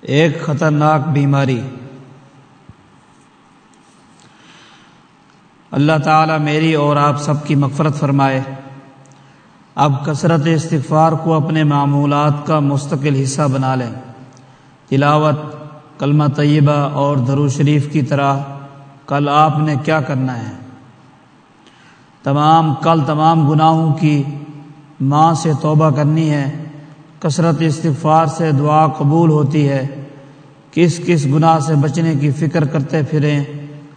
ایک خطرناک بیماری۔ اللہ تعالیٰ میری اور آپ سب کی مغفرت فرمائے۔ اب کثرت استغفار کو اپنے معمولات کا مستقل حصہ بنا لیں۔ تلاوت، کلمہ طیبہ اور درو شریف کی طرح کل آپ نے کیا کرنا ہے؟ تمام، کل تمام گناہوں کی ماں سے توبہ کرنی ہے۔ کثرت استغفار سے دعا قبول ہوتی ہے۔ کس کس گناہ سے بچنے کی فکر کرتے پھریں،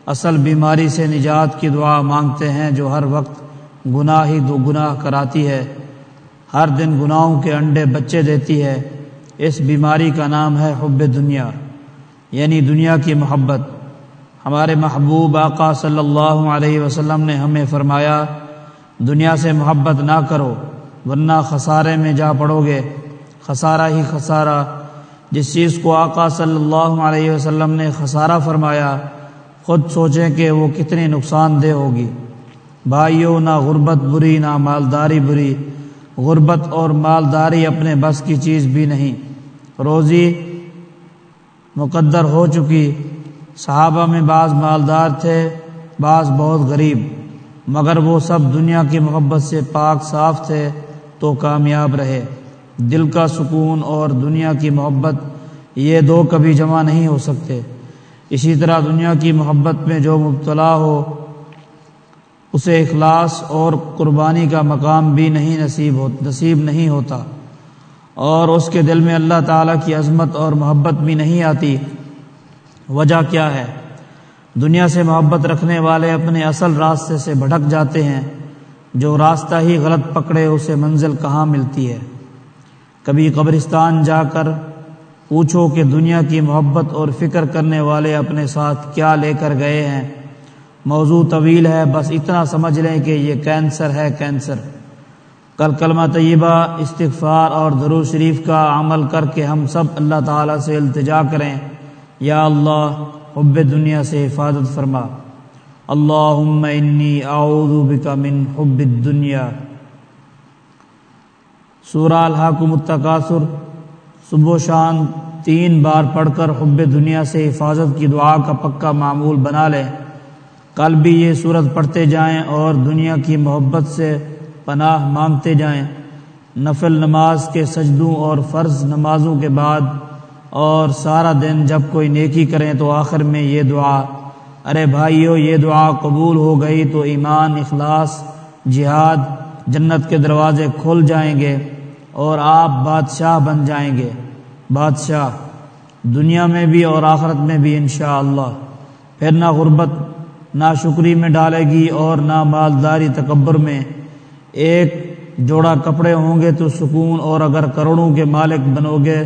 اصل بیماری سے نجات کی دعا مانگتے ہیں جو ہر وقت گناہ ہی دو گناہ کراتی ہے۔ ہر دن گناہوں کے انڈے بچے دیتی ہے۔ اس بیماری کا نام ہے حب دنیا یعنی دنیا کی محبت۔ ہمارے محبوب آقا صلی اللہ علیہ وسلم نے ہمیں فرمایا، دنیا سے محبت نہ کرو، ورنہ خسارے میں جا پڑو گے خسارہ ہی خسارہ، جس چیز کو آقا صلی اللہ علیہ وسلم نے خسارہ فرمایا، خود سوچیں کہ وہ کتنی نقصان دہ ہوگی۔ بھائیوں، نہ غربت بری، نہ مالداری بری۔ غربت اور مالداری اپنے بس کی چیز بھی نہیں۔ روزی مقدر ہو چکی۔ صحابہ میں بعض مالدار تھے، بعض بہت غریب۔ مگر وہ سب دنیا کی محبت سے پاک، صاف تھے تو کامیاب رہے۔ دل کا سکون اور دنیا کی محبت، یہ دو کبھی جمع نہیں ہو سکتے۔ اسی طرح دنیا کی محبت میں جو مبتلا ہو، اسے اخلاص اور قربانی کا مقام بھی نہیں نصیب ہو نصیب نہیں ہوتا۔ اور اس کے دل میں اللہ تعالیٰ کی عظمت اور محبت بھی نہیں آتی۔ وجہ کیا ہے؟ دنیا سے محبت رکھنے والے اپنے اصل راستے سے بھٹک جاتے ہیں۔ جو راستہ ہی غلط پکڑے، اسے منزل کہاں ملتی ہے؟ کبھی قبرستان جا کر پوچھو کہ دنیا کی محبت اور فکر کرنے والے اپنے ساتھ کیا لے کر گئے ہیں۔ موضوع طویل ہے، بس اتنا سمجھ لیں کہ یہ کینسر ہے کینسر۔ کل کلمہ طیبہ، استغفار اور درو شریف کا عمل کر کے ہم سب اللہ تعالیٰ سے التجا کریں۔ یا اللہ، حب دنیا سے حفاظت فرما۔ اللہ انی اعوذ بکا من حب الدنیا۔ سورہ الحاکم التقاصر صبح و شان تین بار پڑھ کر حب دنیا سے حفاظت کی دعا کا پکا معمول بنا لیں۔ کل بھی یہ صورت پڑھتے جائیں اور دنیا کی محبت سے پناہ مانگتے جائیں۔ نفل نماز کے سجدوں اور فرض نمازوں کے بعد اور سارا دن جب کوئی نیکی کریں تو آخر میں یہ دعا، ارے بھائیو، یہ دعا قبول ہو گئی تو ایمان، اخلاص، جہاد، جنت کے دروازے کھل جائیں گے۔ اور آپ بادشاہ بن جائیں گے۔ بادشاہ، دنیا میں بھی اور آخرت میں بھی انشاءاللہ۔ اللہ پھر نہ غربت، نہ شکری میں ڈالے گی اور نہ مالداری تکبر میں۔ ایک جوڑا کپڑے ہوں گے تو سکون، اور اگر کروڑوں کے مالک بنو گے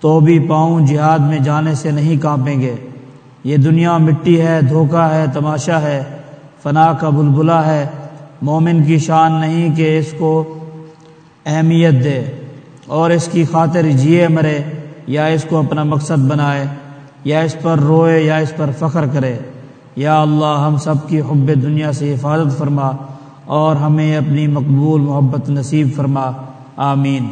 تو بھی پاؤں جہاد میں جانے سے نہیں کانپیں گے۔ یہ دنیا مٹی ہے، دھوکہ ہے، تماشا ہے، فنا کا بلبلا ہے۔ مومن کی شان نہیں کہ اس کو اہمیت دے اور اس کی خاطر جیے مرے، یا اس کو اپنا مقصد بنائے، یا اس پر روئے، یا اس پر فخر کرے۔ یا اللہ، ہم سب کی حب دنیا سے حفاظت فرما اور ہمیں اپنی مقبول محبت نصیب فرما۔ آمین۔